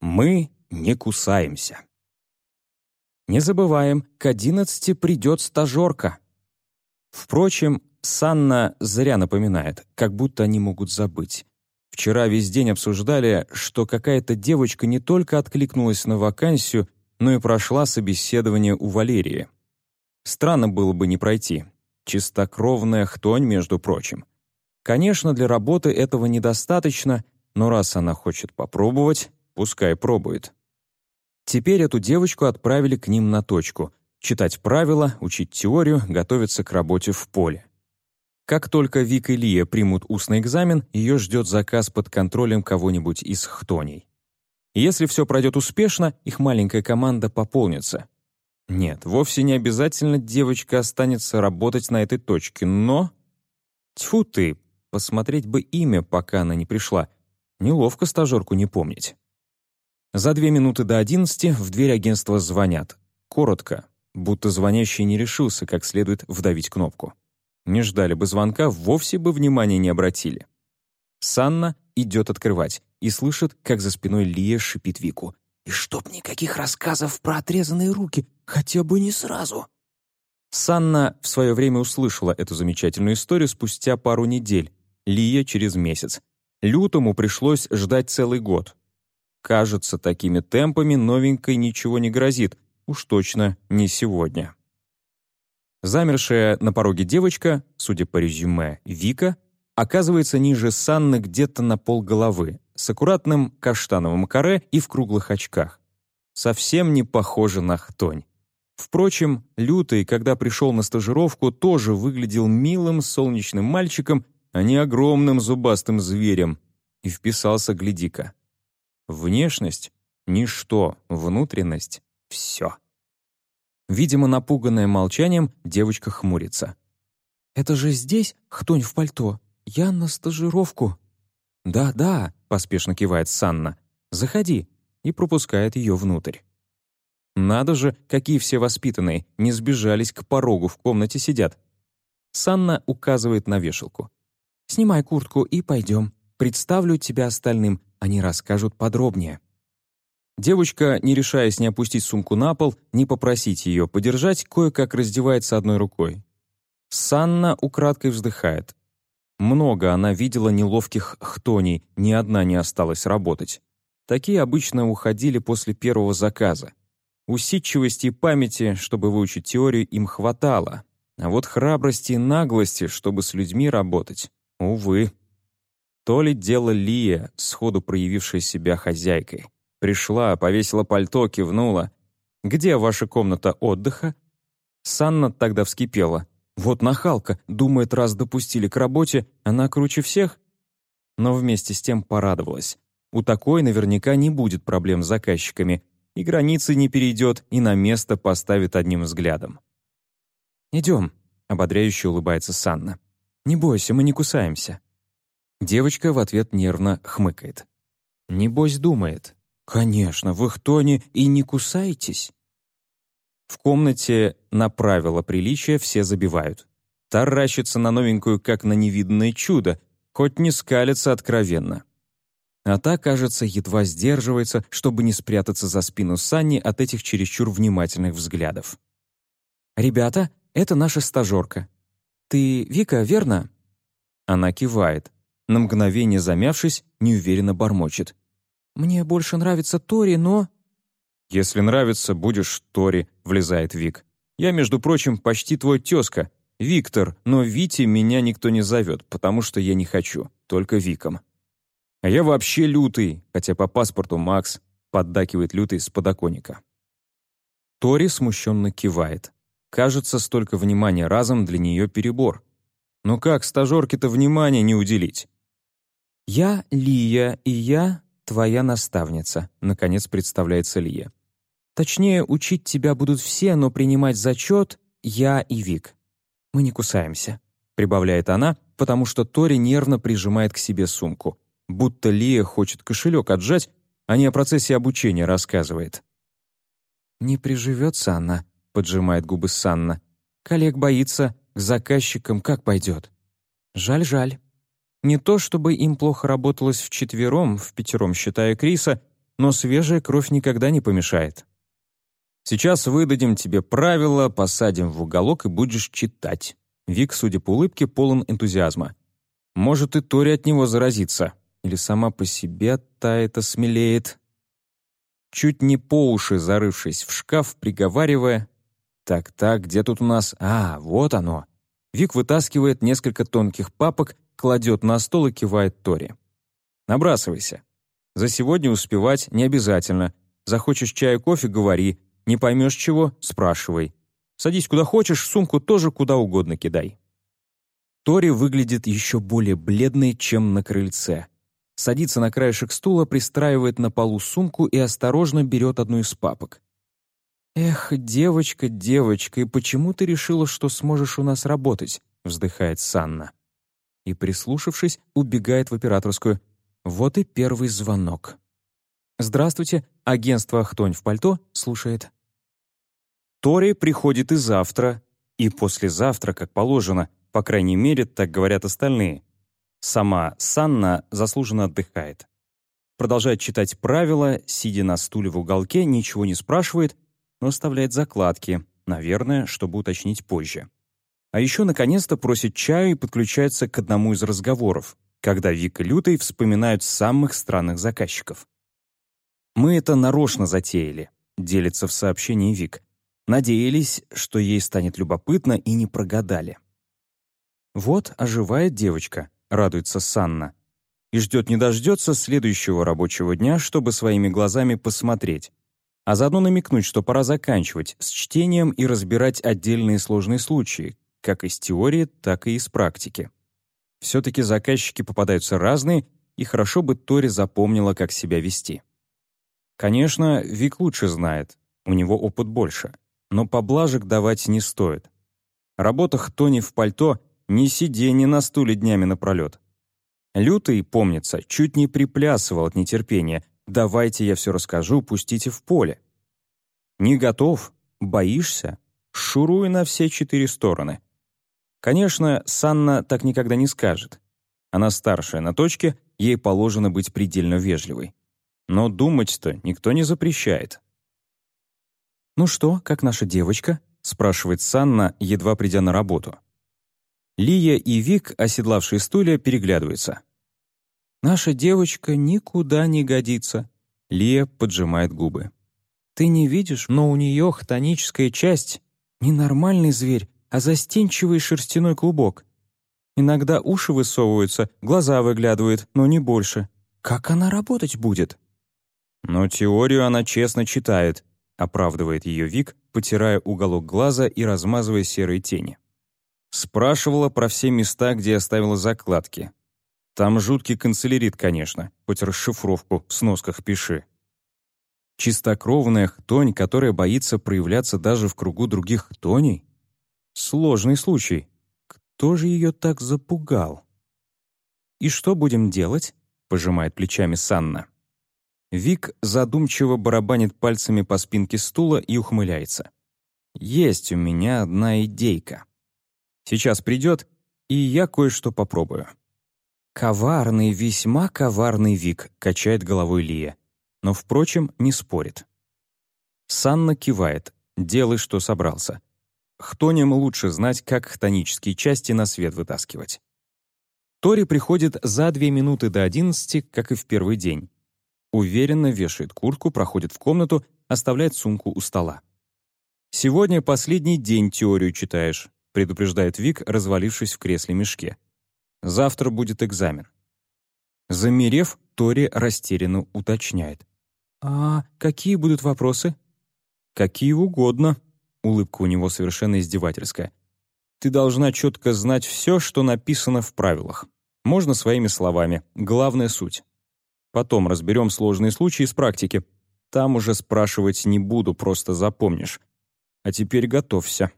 Мы не кусаемся. Не забываем, к одиннадцати придет стажерка. Впрочем, Санна зря напоминает, как будто они могут забыть. Вчера весь день обсуждали, что какая-то девочка не только откликнулась на вакансию, но и прошла собеседование у Валерии. Странно было бы не пройти. Чистокровная хтонь, между прочим. Конечно, для работы этого недостаточно, но раз она хочет попробовать, пускай пробует. Теперь эту девочку отправили к ним на точку — читать правила, учить теорию, готовиться к работе в поле. Как только Вик и Лия примут устный экзамен, ее ждет заказ под контролем кого-нибудь из хтоней. Если все пройдет успешно, их маленькая команда пополнится. Нет, вовсе не обязательно девочка останется работать на этой точке, но... Тьфу ты, посмотреть бы имя, пока она не пришла. Неловко стажерку не помнить. За две минуты до одиннадцати в дверь агентства звонят. Коротко, будто звонящий не решился как следует вдавить кнопку. Не ждали бы звонка, вовсе бы внимания не обратили. Санна идет открывать и слышит, как за спиной Лия шипит Вику. «И чтоб никаких рассказов про отрезанные руки, хотя бы не сразу!» Санна в свое время услышала эту замечательную историю спустя пару недель, Лия через месяц. Лютому пришлось ждать целый год. Кажется, такими темпами новенькой ничего не грозит, уж точно не сегодня. Замершая на пороге девочка, судя по резюме, Вика, оказывается ниже Санны где-то на полголовы, с аккуратным каштановым каре и в круглых очках. Совсем не похожа на хтонь. Впрочем, Лютый, когда пришел на стажировку, тоже выглядел милым солнечным мальчиком, а не огромным зубастым зверем, и вписался гляди-ка. Внешность — ничто, внутренность — все. Видимо, напуганная молчанием, девочка хмурится. «Это же здесь хтонь в пальто? Я на стажировку». «Да-да», — поспешно кивает Санна. «Заходи», и пропускает ее внутрь. Надо же, какие все воспитанные, не сбежались к порогу, в комнате сидят. Санна указывает на вешалку. «Снимай куртку и пойдем. Представлю тебя остальным, они расскажут подробнее». Девочка, не решаясь ни опустить сумку на пол, ни попросить ее подержать, кое-как раздевается одной рукой. Санна украдкой вздыхает. Много она видела неловких хтоней, ни одна не осталась работать. Такие обычно уходили после первого заказа. Усидчивости и памяти, чтобы выучить теорию, им хватало. А вот храбрости и наглости, чтобы с людьми работать, увы. То ли дело Лия, сходу проявившая себя хозяйкой. Пришла, повесила пальто, кивнула. «Где ваша комната отдыха?» Санна тогда вскипела. «Вот нахалка, думает, раз допустили к работе, она круче всех?» Но вместе с тем порадовалась. У такой наверняка не будет проблем с заказчиками, и границы не перейдет, и на место поставит одним взглядом. «Идем», — ободряюще улыбается Санна. «Не бойся, мы не кусаемся». Девочка в ответ нервно хмыкает. «Небось думает, «Конечно, вы кто не и не кусаетесь?» В комнате на правила приличия все забивают. Таращится на новенькую, как на невиданное чудо, хоть не скалится откровенно. А та, кажется, едва сдерживается, чтобы не спрятаться за спину Санни от этих чересчур внимательных взглядов. «Ребята, это наша стажерка. Ты Вика, верно?» Она кивает. На мгновение замявшись, неуверенно бормочет. «Мне больше нравится Тори, но...» «Если нравится, будешь Тори», — влезает Вик. «Я, между прочим, почти твой тезка, Виктор, но Вити меня никто не зовет, потому что я не хочу, только Виком». «А я вообще лютый, хотя по паспорту Макс», — поддакивает лютый с подоконника. Тори смущенно кивает. Кажется, столько внимания разом для нее перебор. Ну как стажерке-то внимания не уделить? «Я Лия, и я твоя наставница», — наконец представляется Лия. «Точнее, учить тебя будут все, но принимать зачет — я и Вик. Мы не кусаемся», — прибавляет она, потому что Тори нервно прижимает к себе сумку, будто Лия хочет кошелек отжать, а не о процессе обучения рассказывает. «Не приживется она», — поджимает губы Санна. «Коллег боится, к заказчикам как пойдет?» «Жаль-жаль». Не то чтобы им плохо работалось вчетвером, пятером считая Криса, но свежая кровь никогда не помешает. Сейчас выдадим тебе правила, посадим в уголок и будешь читать. Вик, судя по улыбке, полон энтузиазма. Может, и Тори от него заразится. Или сама по себе та это смелеет. Чуть не по уши зарывшись в шкаф, приговаривая. «Так-так, где тут у нас? А, вот оно». Вик вытаскивает несколько тонких папок, кладет на стол и кивает Тори. «Набрасывайся. За сегодня успевать не обязательно. Захочешь чая кофе — говори. Не поймешь чего — спрашивай. Садись куда хочешь, сумку тоже куда угодно кидай». Тори выглядит еще более бледной, чем на крыльце. Садится на краешек стула, пристраивает на полу сумку и осторожно берет одну из папок. «Эх, девочка, девочка, и почему ты решила, что сможешь у нас работать?» — вздыхает Санна. И, прислушавшись, убегает в операторскую. Вот и первый звонок. «Здравствуйте, агентство «Ахтонь в пальто» слушает». Тори приходит и завтра, и послезавтра, как положено, по крайней мере, так говорят остальные. Сама Санна заслуженно отдыхает. Продолжает читать правила, сидя на стуле в уголке, ничего не спрашивает, но оставляет закладки, наверное, чтобы уточнить позже. А еще, наконец-то, просит чаю и подключается к одному из разговоров, когда Вик и Лютый вспоминают самых странных заказчиков. «Мы это нарочно затеяли», — делится в сообщении Вик. Надеялись, что ей станет любопытно, и не прогадали. Вот оживает девочка, радуется Санна. И ждет не дождется следующего рабочего дня, чтобы своими глазами посмотреть. А заодно намекнуть, что пора заканчивать с чтением и разбирать отдельные сложные случаи, как из теории, так и из практики. Все-таки заказчики попадаются разные, и хорошо бы Тори запомнила, как себя вести. Конечно, Вик лучше знает, у него опыт больше, но поблажек давать не стоит. Работах Тони в пальто не сиденье на стуле днями напролет. Лютый, помнится, чуть не приплясывал от нетерпения. «Давайте я все расскажу, пустите в поле». Не готов? Боишься? Шуруй на все четыре стороны. Конечно, Санна так никогда не скажет. Она старшая на точке, ей положено быть предельно вежливой. Но думать-то никто не запрещает. «Ну что, как наша девочка?» — спрашивает Санна, едва придя на работу. Лия и Вик, оседлавшие стулья, переглядываются. «Наша девочка никуда не годится», — Лия поджимает губы. «Ты не видишь, но у нее хтоническая часть. Ненормальный зверь, а застенчивый шерстяной клубок. Иногда уши высовываются, глаза выглядывают, но не больше. Как она работать будет?» «Но теорию она честно читает», — оправдывает ее Вик, потирая уголок глаза и размазывая серые тени. Спрашивала про все места, где оставила закладки. Там жуткий канцелярит, конечно, хоть расшифровку в сносках пиши. Чистокровная хтонь, которая боится проявляться даже в кругу других хтоней? Сложный случай. Кто же ее так запугал? «И что будем делать?» — пожимает плечами Санна. Вик задумчиво барабанит пальцами по спинке стула и ухмыляется. «Есть у меня одна идейка». Сейчас придет, и я кое-что попробую». «Коварный, весьма коварный Вик», — качает головой Лия. Но, впрочем, не спорит. Санна кивает. «Делай, что собрался». Хтоням лучше знать, как хтонические части на свет вытаскивать. Тори приходит за две минуты до одиннадцати, как и в первый день. Уверенно вешает куртку, проходит в комнату, оставляет сумку у стола. «Сегодня последний день теорию читаешь предупреждает Вик, развалившись в кресле мешке. Завтра будет экзамен. Замерев, Тори растерянно уточняет. «А какие будут вопросы?» «Какие угодно». Улыбка у него совершенно издевательская. «Ты должна четко знать все, что написано в правилах. Можно своими словами. Главная суть. Потом разберем сложные случаи из практики. Там уже спрашивать не буду, просто запомнишь. А теперь готовься».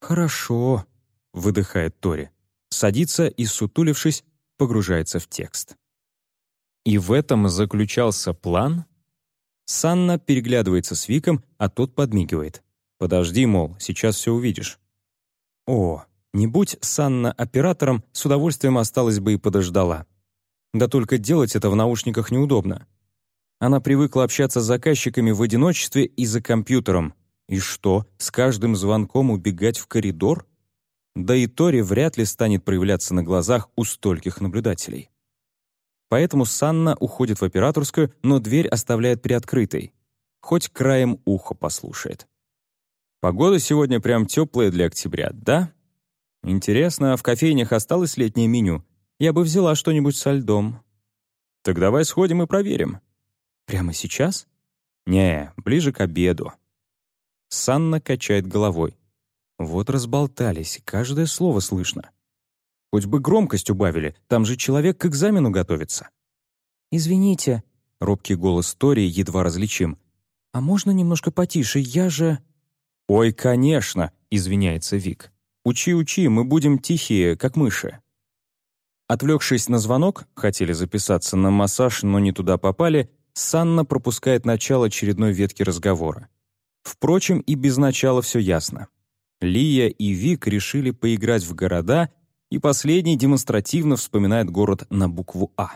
«Хорошо», — выдыхает Тори. Садится и, сутулившись, погружается в текст. И в этом заключался план? Санна переглядывается с Виком, а тот подмигивает. «Подожди, мол, сейчас все увидишь». О, не будь Санна оператором, с удовольствием осталась бы и подождала. Да только делать это в наушниках неудобно. Она привыкла общаться с заказчиками в одиночестве и за компьютером. И что, с каждым звонком убегать в коридор? Да и Тори вряд ли станет проявляться на глазах у стольких наблюдателей. Поэтому Санна уходит в операторскую, но дверь оставляет приоткрытой. Хоть краем уха послушает. Погода сегодня прям теплая для октября, да? Интересно, в кофейнях осталось летнее меню? Я бы взяла что-нибудь со льдом. Так давай сходим и проверим. Прямо сейчас? Не, ближе к обеду. Санна качает головой. Вот разболтались, каждое слово слышно. Хоть бы громкость убавили, там же человек к экзамену готовится. «Извините», — робкий голос Тори едва различим. «А можно немножко потише? Я же...» «Ой, конечно», — извиняется Вик. «Учи, учи, мы будем тихие, как мыши». Отвлекшись на звонок, хотели записаться на массаж, но не туда попали, Санна пропускает начало очередной ветки разговора. Впрочем, и без начала все ясно. Лия и Вик решили поиграть в города, и последний демонстративно вспоминает город на букву «А».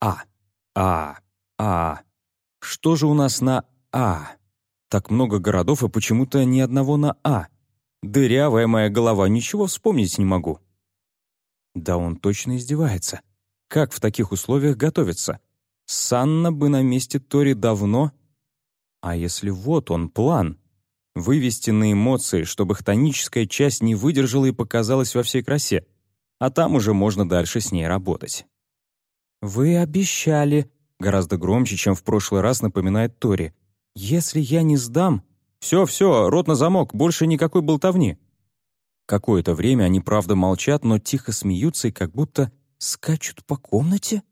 А. А. А. Что же у нас на «А»? Так много городов и почему-то ни одного на «А». Дырявая моя голова, ничего вспомнить не могу. Да он точно издевается. Как в таких условиях готовиться? Санна бы на месте Тори давно... А если вот он, план? Вывести на эмоции, чтобы хтоническая часть не выдержала и показалась во всей красе. А там уже можно дальше с ней работать. «Вы обещали», — гораздо громче, чем в прошлый раз напоминает Тори. «Если я не сдам...» «Все-все, рот на замок, больше никакой болтовни». Какое-то время они, правда, молчат, но тихо смеются и как будто скачут по комнате.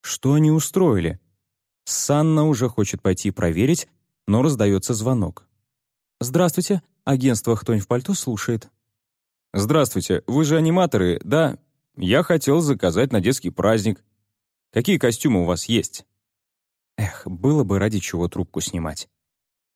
Что они устроили? Санна уже хочет пойти проверить, но раздается звонок. «Здравствуйте, агентство «Хтонь в пальто» слушает». «Здравствуйте, вы же аниматоры, да? Я хотел заказать на детский праздник. Какие костюмы у вас есть?» Эх, было бы ради чего трубку снимать.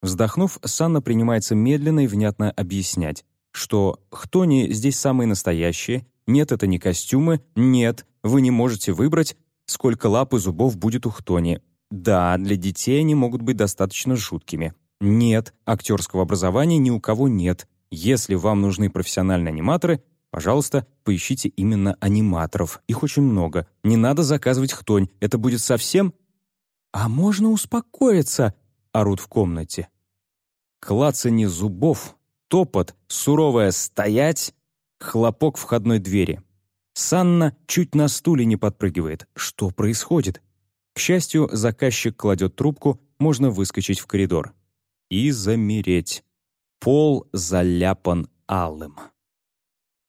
Вздохнув, Санна принимается медленно и внятно объяснять, что «Хтони здесь самые настоящие», «Нет, это не костюмы», «Нет, вы не можете выбрать», сколько лап и зубов будет у Хтони. Да, для детей они могут быть достаточно жуткими. Нет, актерского образования ни у кого нет. Если вам нужны профессиональные аниматоры, пожалуйста, поищите именно аниматоров. Их очень много. Не надо заказывать хтонь, это будет совсем «А можно успокоиться?» — орут в комнате. Клацанье зубов, топот, суровое «стоять», хлопок входной двери. Санна чуть на стуле не подпрыгивает. Что происходит? К счастью, заказчик кладет трубку, можно выскочить в коридор. И замереть. Пол заляпан алым.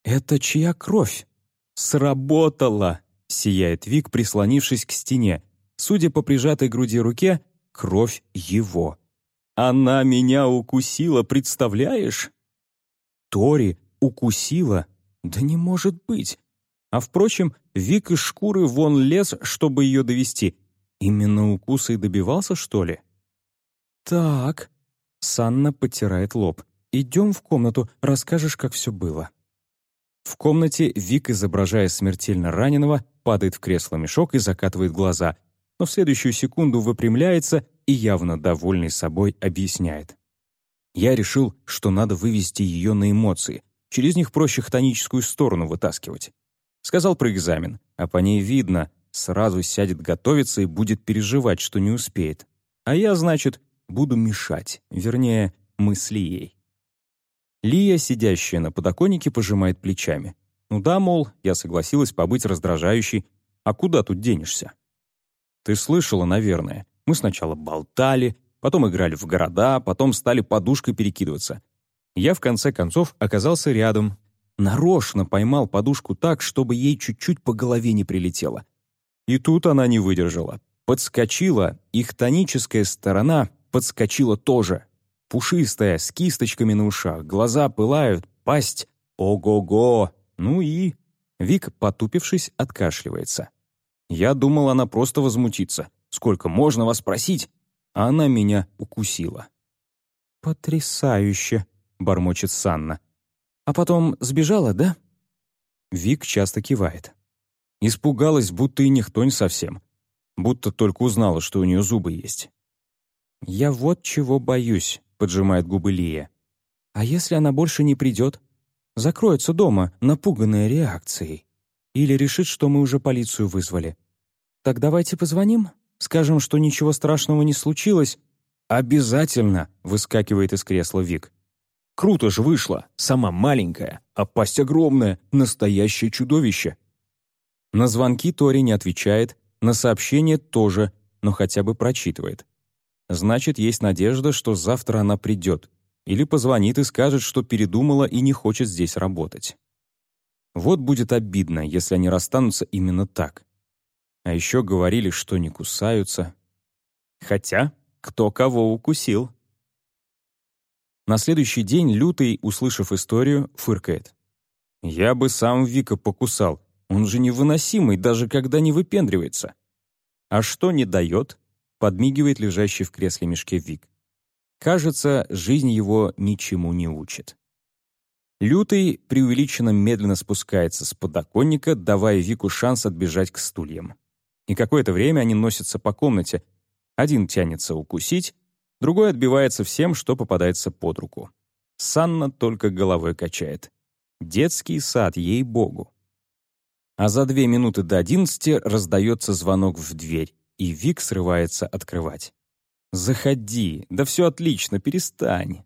«Это чья кровь?» «Сработало!» — сияет Вик, прислонившись к стене. Судя по прижатой груди руке, кровь его. «Она меня укусила, представляешь?» «Тори укусила? Да не может быть!» А впрочем, Вик из шкуры вон лез, чтобы ее довести. Именно укуса и добивался, что ли? «Так...» — Санна потирает лоб. «Идем в комнату, расскажешь, как все было». В комнате Вик, изображая смертельно раненого, падает в кресло-мешок и закатывает глаза — но в следующую секунду выпрямляется и, явно довольный собой, объясняет. Я решил, что надо вывести ее на эмоции. Через них проще хтоническую сторону вытаскивать. Сказал про экзамен, а по ней видно, сразу сядет готовиться и будет переживать, что не успеет. А я, значит, буду мешать, вернее, мысли ей. Лия, сидящая на подоконнике, пожимает плечами. Ну да, мол, я согласилась побыть раздражающей, а куда тут денешься? Ты слышала, наверное. Мы сначала болтали, потом играли в города, потом стали подушкой перекидываться. Я, в конце концов, оказался рядом. Нарочно поймал подушку так, чтобы ей чуть-чуть по голове не прилетело. И тут она не выдержала. Подскочила, их тоническая сторона подскочила тоже. Пушистая, с кисточками на ушах, глаза пылают, пасть. Ого-го! Ну и... Вик, потупившись, откашливается. Я думал, она просто возмутится. Сколько можно вас просить? А она меня укусила. «Потрясающе!» — бормочет Санна. «А потом сбежала, да?» Вик часто кивает. Испугалась, будто и никто не совсем. будто только узнала, что у нее зубы есть. «Я вот чего боюсь», — поджимает губы Лия. «А если она больше не придет? Закроется дома, напуганная реакцией. Или решит, что мы уже полицию вызвали. Так давайте позвоним, скажем, что ничего страшного не случилось». «Обязательно!» — выскакивает из кресла Вик. «Круто же вышло! Сама маленькая, а пасть огромная, настоящее чудовище!» На звонки Тори не отвечает, на сообщение тоже, но хотя бы прочитывает. Значит, есть надежда, что завтра она придет. Или позвонит и скажет, что передумала и не хочет здесь работать. Вот будет обидно, если они расстанутся именно так. А еще говорили, что не кусаются. Хотя, кто кого укусил. На следующий день Лютый, услышав историю, фыркает. «Я бы сам Вика покусал. Он же невыносимый, даже когда не выпендривается». «А что не дает?» — подмигивает лежащий в кресле мешке Вик. Кажется, жизнь его ничему не учит. Лютый преувеличенно медленно спускается с подоконника, давая Вику шанс отбежать к стульям. И какое-то время они носятся по комнате. Один тянется укусить, другой отбивается всем, что попадается под руку. Санна только головой качает. Детский сад, ей-богу. А за две минуты до одиннадцати раздается звонок в дверь, и Вик срывается открывать. «Заходи, да все отлично, перестань».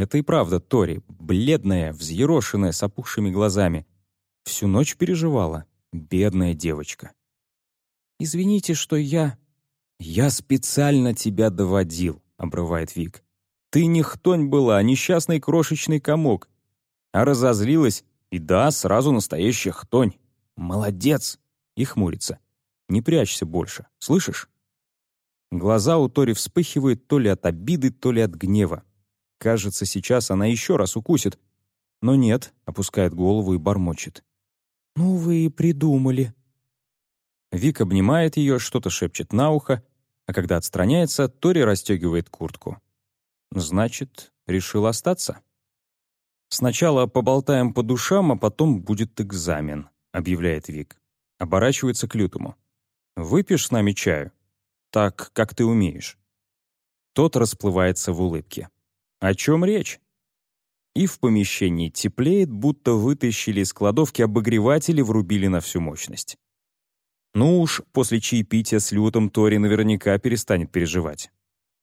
Это и правда Тори, бледная, взъерошенная, с опухшими глазами. Всю ночь переживала. Бедная девочка. «Извините, что я...» «Я специально тебя доводил», — обрывает Вик. «Ты не была, а несчастный крошечный комок. А разозлилась, и да, сразу настоящая хтонь. Молодец!» И хмурится. «Не прячься больше, слышишь?» Глаза у Тори вспыхивают то ли от обиды, то ли от гнева. Кажется, сейчас она еще раз укусит. Но нет, опускает голову и бормочет. «Ну вы и придумали». Вик обнимает ее, что-то шепчет на ухо, а когда отстраняется, Тори расстегивает куртку. Значит, решил остаться? «Сначала поболтаем по душам, а потом будет экзамен», — объявляет Вик. Оборачивается к Лютому. «Выпьешь с нами чаю? Так, как ты умеешь». Тот расплывается в улыбке. О чем речь? И в помещении теплеет, будто вытащили из кладовки обогреватель и врубили на всю мощность. Ну уж, после чаепития с лютом Тори наверняка перестанет переживать.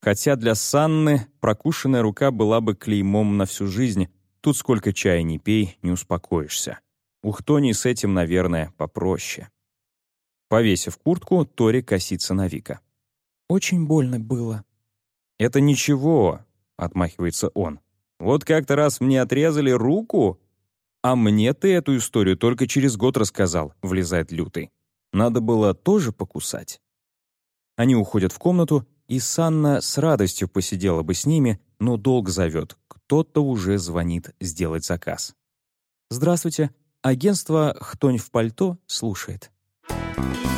Хотя для Санны прокушенная рука была бы клеймом на всю жизнь, тут сколько чая не пей, не успокоишься. У Хтони с этим, наверное, попроще. Повесив куртку, Тори косится на Вика. «Очень больно было». «Это ничего. — отмахивается он. «Вот как-то раз мне отрезали руку?» «А мне ты эту историю только через год рассказал», — влезает Лютый. «Надо было тоже покусать». Они уходят в комнату, и Санна с радостью посидела бы с ними, но долг зовет. Кто-то уже звонит сделать заказ. «Здравствуйте. Агентство «Хтонь в пальто» слушает». Thank you.